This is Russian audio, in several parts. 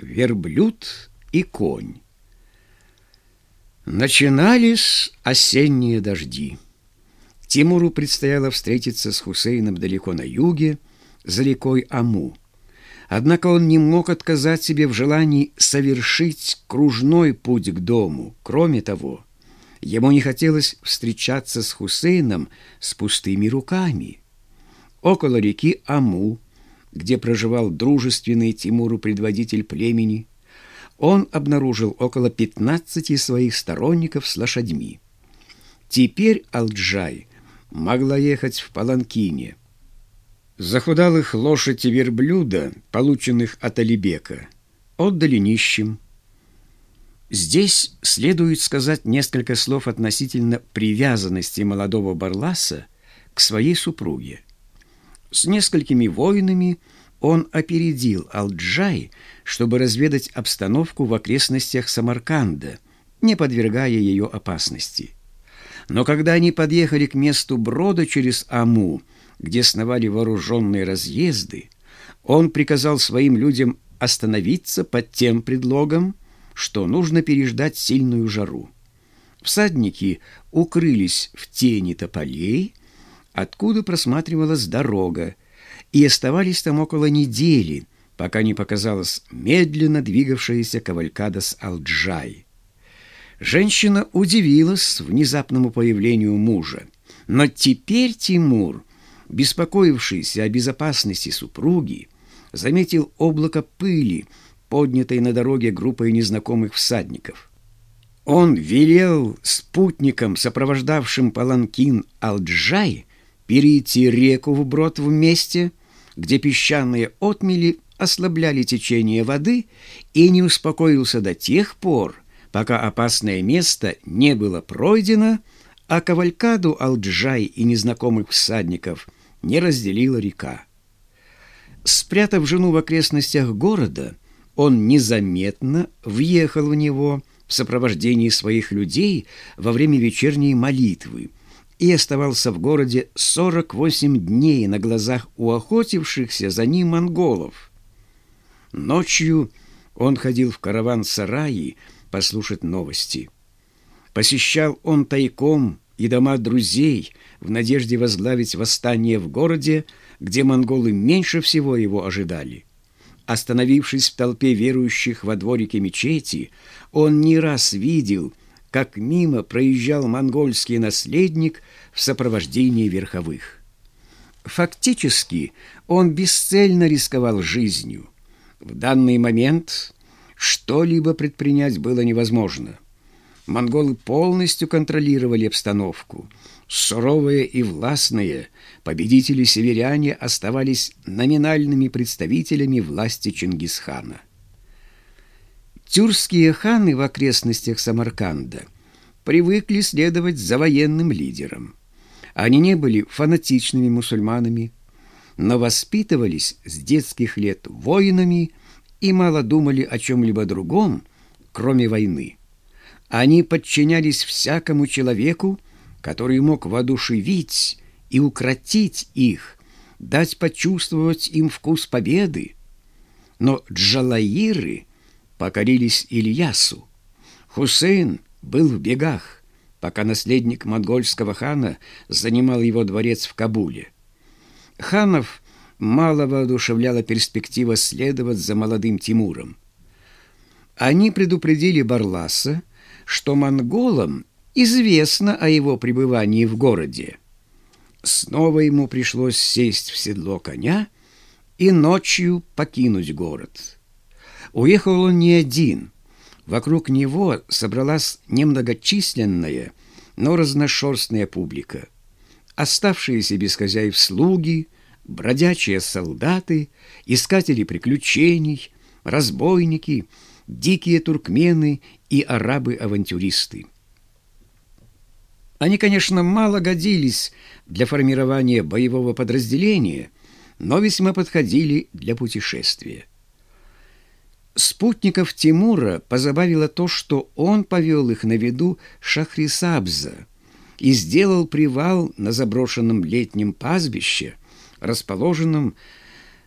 Верблюд и конь. Начинались осенние дожди. Тимуру предстояло встретиться с Хусейном далеко на юге, за рекой Аму. Однако он не мог отказать себе в желании совершить кружной путь к дому. Кроме того, ему не хотелось встречаться с Хусейном с пустыми руками. Около реки Аму, где проживал дружественный Тимуру предводитель племени, он обнаружил около 15 своих сторонников с лошадьми. Теперь Алджай могла ехать в Паланкине – Захудалых лошадь и верблюда, полученных от Алибека, отдали нищим. Здесь следует сказать несколько слов относительно привязанности молодого Барласа к своей супруге. С несколькими воинами он опередил Алджай, чтобы разведать обстановку в окрестностях Самарканда, не подвергая ее опасности. Но когда они подъехали к месту брода через Аму, где сновали вооруженные разъезды, он приказал своим людям остановиться под тем предлогом, что нужно переждать сильную жару. Всадники укрылись в тени тополей, откуда просматривалась дорога, и оставались там около недели, пока не показалась медленно двигавшаяся кавалькада с Алджай. Женщина удивилась внезапному появлению мужа, но теперь Тимур беспокоившийся о безопасности супруги, заметил облако пыли, поднятой на дороге группой незнакомых всадников. Он велел спутникам, сопровождавшим паланкин Алджай, перейти реку вброд в месте, где песчаные отмели ослабляли течение воды и не успокоился до тех пор, пока опасное место не было пройдено, а кавалькаду Алджай и незнакомых всадников – не разделила река. Спрятав жену в окрестностях города, он незаметно въехал в него в сопровождении своих людей во время вечерней молитвы и оставался в городе 48 дней на глазах у охотившихся за ним монголов. Ночью он ходил в караван-сараи послушать новости. Посещал он тайком и дома друзей – в надежде возглавить восстание в городе, где монголы меньше всего его ожидали. Остановившись в толпе верующих во дворике мечети, он не раз видел, как мимо проезжал монгольский наследник в сопровождении верховых. Фактически он бесцельно рисковал жизнью. В данный момент что-либо предпринять было невозможно. Монголы полностью контролировали обстановку – Суровые и властные победители-северяне оставались номинальными представителями власти Чингисхана. Тюркские ханы в окрестностях Самарканда привыкли следовать за военным лидером. Они не были фанатичными мусульманами, но воспитывались с детских лет воинами и мало думали о чем-либо другом, кроме войны. Они подчинялись всякому человеку, который мог воодушевить и укротить их, дать почувствовать им вкус победы. Но джалаиры покорились Ильясу. Хусейн был в бегах, пока наследник монгольского хана занимал его дворец в Кабуле. Ханов мало воодушевляла перспектива следовать за молодым Тимуром. Они предупредили Барласа, что монголам известно о его пребывании в городе. Снова ему пришлось сесть в седло коня и ночью покинуть город. Уехал он не один. Вокруг него собралась немногочисленная, но разношерстная публика. Оставшиеся без хозяев слуги, бродячие солдаты, искатели приключений, разбойники, дикие туркмены и арабы-авантюристы. Они, конечно, мало годились для формирования боевого подразделения, но весьма подходили для путешествия. Спутников Тимура позабавило то, что он повел их на виду Шахрисабза и сделал привал на заброшенном летнем пастбище, расположенном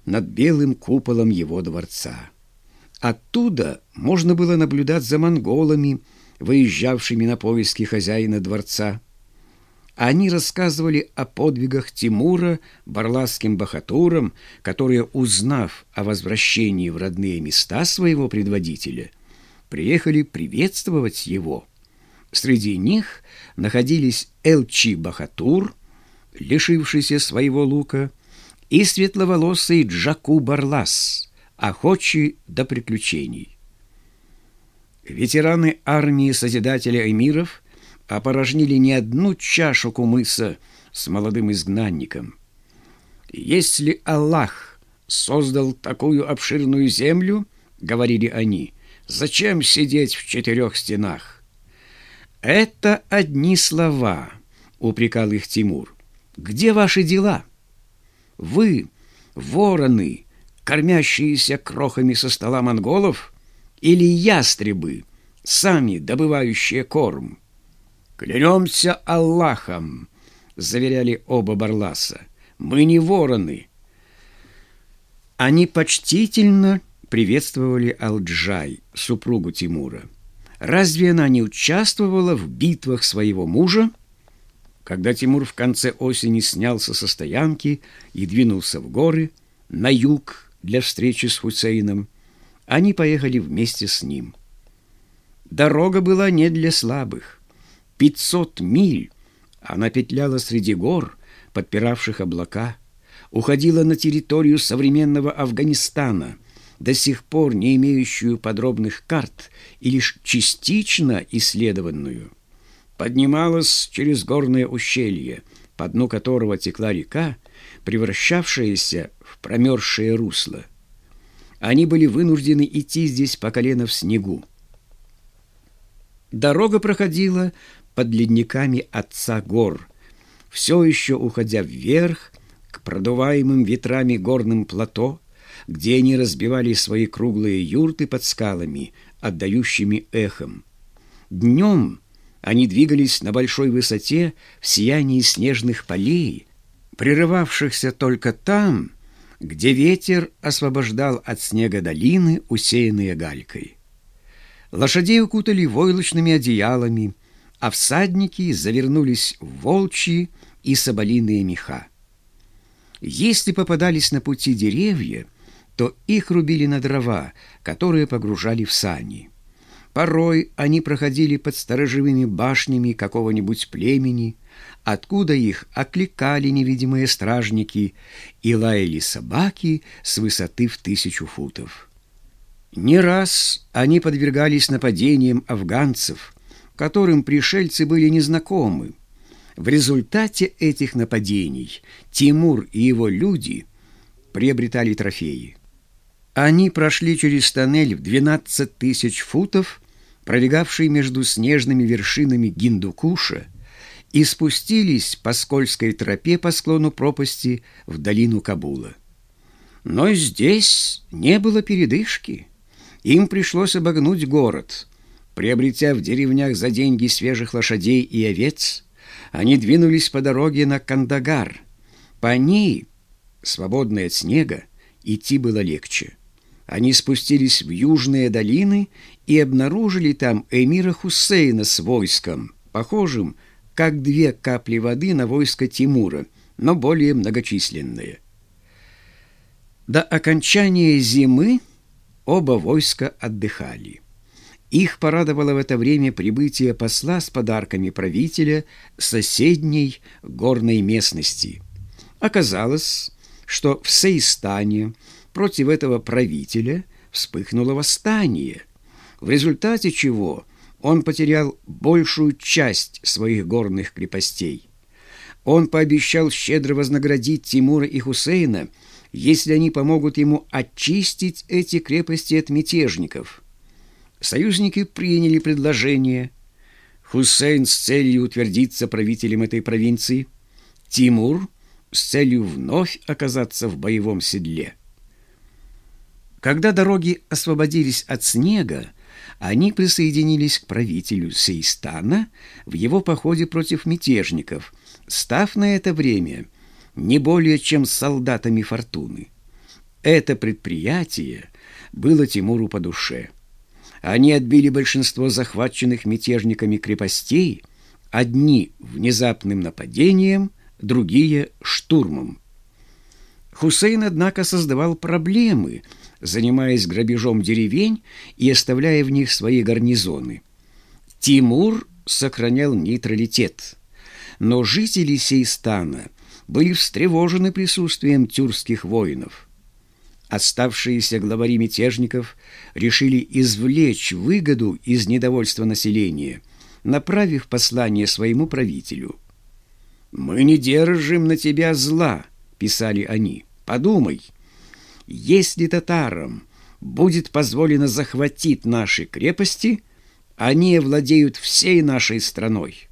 над белым куполом его дворца. Оттуда можно было наблюдать за монголами, выезжавшими на поиски хозяина дворца. Они рассказывали о подвигах Тимура барласским бахатурам, которые, узнав о возвращении в родные места своего предводителя, приехали приветствовать его. Среди них находились Элчи Бахатур, лишившийся своего лука, и светловолосый Джаку Барлас, охочий до приключений. Ветераны армии Созидателя Эмиров опорожнили не одну чашу кумыса с молодым изгнанником. «Если Аллах создал такую обширную землю, — говорили они, — зачем сидеть в четырех стенах?» «Это одни слова», — упрекал их Тимур. «Где ваши дела? Вы, вороны, кормящиеся крохами со стола монголов, или ястребы, сами добывающие корм?» «Клянемся Аллахом!» — заверяли оба Барласа. «Мы не вороны!» Они почтительно приветствовали Алджай, супругу Тимура. Разве она не участвовала в битвах своего мужа? Когда Тимур в конце осени снялся со стоянки и двинулся в горы, на юг для встречи с Хусейном, они поехали вместе с ним. Дорога была не для слабых. Пятьсот миль она петляла среди гор, подпиравших облака, уходила на территорию современного Афганистана, до сих пор не имеющую подробных карт и лишь частично исследованную. Поднималась через горное ущелье, по дну которого текла река, превращавшаяся в промерзшее русло. Они были вынуждены идти здесь по колено в снегу. Дорога проходила под ледниками отца гор, все еще уходя вверх к продуваемым ветрами горным плато, где они разбивали свои круглые юрты под скалами, отдающими эхом. Днем они двигались на большой высоте в сиянии снежных полей, прерывавшихся только там, где ветер освобождал от снега долины, усеянные галькой. Лошадей укутали войлочными одеялами, а всадники завернулись в волчьи и соболиные меха. Если попадались на пути деревья, то их рубили на дрова, которые погружали в сани. Порой они проходили под сторожевыми башнями какого-нибудь племени, откуда их окликали невидимые стражники и лаяли собаки с высоты в тысячу футов. Не раз они подвергались нападениям афганцев – которым пришельцы были незнакомы. В результате этих нападений Тимур и его люди приобретали трофеи. Они прошли через тоннель в 12 тысяч футов, пролегавший между снежными вершинами Гиндукуша, и спустились по скользкой тропе по склону пропасти в долину Кабула. Но здесь не было передышки. Им пришлось обогнуть город, Приобретя в деревнях за деньги свежих лошадей и овец, они двинулись по дороге на Кандагар. По ней, свободной от снега, идти было легче. Они спустились в южные долины и обнаружили там эмира Хусейна с войском, похожим, как две капли воды на войско Тимура, но более многочисленное. До окончания зимы оба войска отдыхали. Их порадовало в это время прибытие посла с подарками правителя соседней горной местности. Оказалось, что в Сейстане против этого правителя вспыхнуло восстание, в результате чего он потерял большую часть своих горных крепостей. Он пообещал щедро вознаградить Тимура и Хусейна, если они помогут ему очистить эти крепости от мятежников – Союзники приняли предложение. Хусейн с целью утвердиться правителем этой провинции, Тимур с целью вновь оказаться в боевом седле. Когда дороги освободились от снега, они присоединились к правителю Сейстана в его походе против мятежников, став на это время не более чем солдатами фортуны. Это предприятие было Тимуру по душе. Они отбили большинство захваченных мятежниками крепостей, одни внезапным нападением, другие — штурмом. Хусейн, однако, создавал проблемы, занимаясь грабежом деревень и оставляя в них свои гарнизоны. Тимур сохранял нейтралитет, но жители Сейстана были встревожены присутствием тюркских воинов. Оставшиеся главари мятежников решили извлечь выгоду из недовольства населения, направив послание своему правителю. «Мы не держим на тебя зла», — писали они. «Подумай, если татарам будет позволено захватить наши крепости, они владеют всей нашей страной».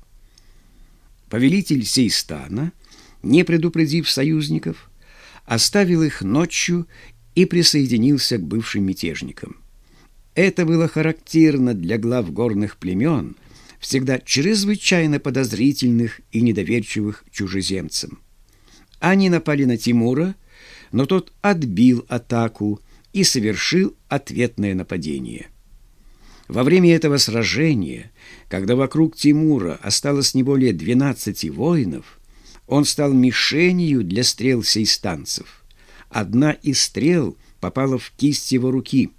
Повелитель Сейстана, не предупредив союзников, оставил их ночью и присоединился к бывшим мятежникам. Это было характерно для глав горных племен, всегда чрезвычайно подозрительных и недоверчивых чужеземцам. Они напали на Тимура, но тот отбил атаку и совершил ответное нападение. Во время этого сражения, когда вокруг Тимура осталось не более 12 воинов, он стал мишенью для стрел сейстанцев. Одна из стрел попала в кисть его руки,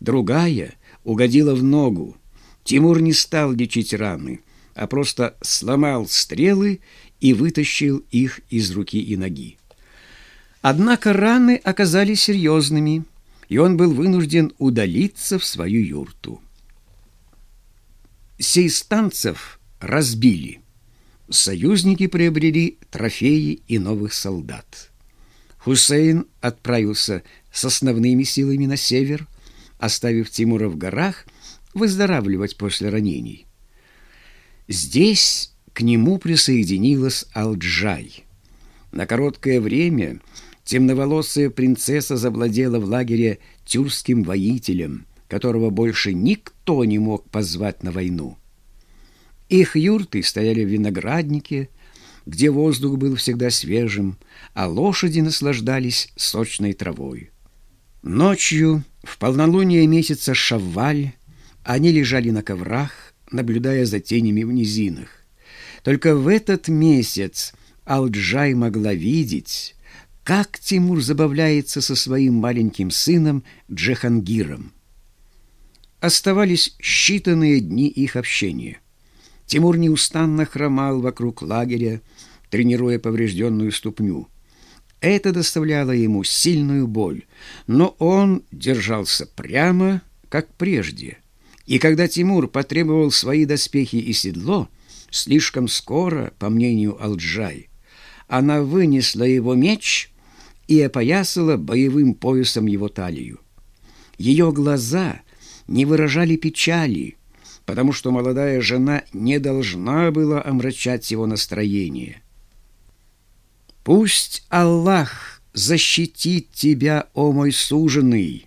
другая угодила в ногу. Тимур не стал лечить раны, а просто сломал стрелы и вытащил их из руки и ноги. Однако раны оказались серьезными, и он был вынужден удалиться в свою юрту сейстанцев разбили. Союзники приобрели трофеи и новых солдат. Хусейн отправился с основными силами на север, оставив Тимура в горах выздоравливать после ранений. Здесь к нему присоединилась Алджай. На короткое время темноволосая принцесса завладела в лагере тюркским воителем – которого больше никто не мог позвать на войну. Их юрты стояли в винограднике, где воздух был всегда свежим, а лошади наслаждались сочной травой. Ночью, в полнолуние месяца Шавваль, они лежали на коврах, наблюдая за тенями в низинах. Только в этот месяц Алджай могла видеть, как Тимур забавляется со своим маленьким сыном Джехангиром. Оставались считанные дни их общения. Тимур неустанно хромал вокруг лагеря, тренируя поврежденную ступню. Это доставляло ему сильную боль, но он держался прямо, как прежде. И когда Тимур потребовал свои доспехи и седло, слишком скоро, по мнению Алджай, она вынесла его меч и опоясала боевым поясом его талию. Ее глаза — не выражали печали, потому что молодая жена не должна была омрачать его настроение. «Пусть Аллах защитит тебя, о мой суженый!»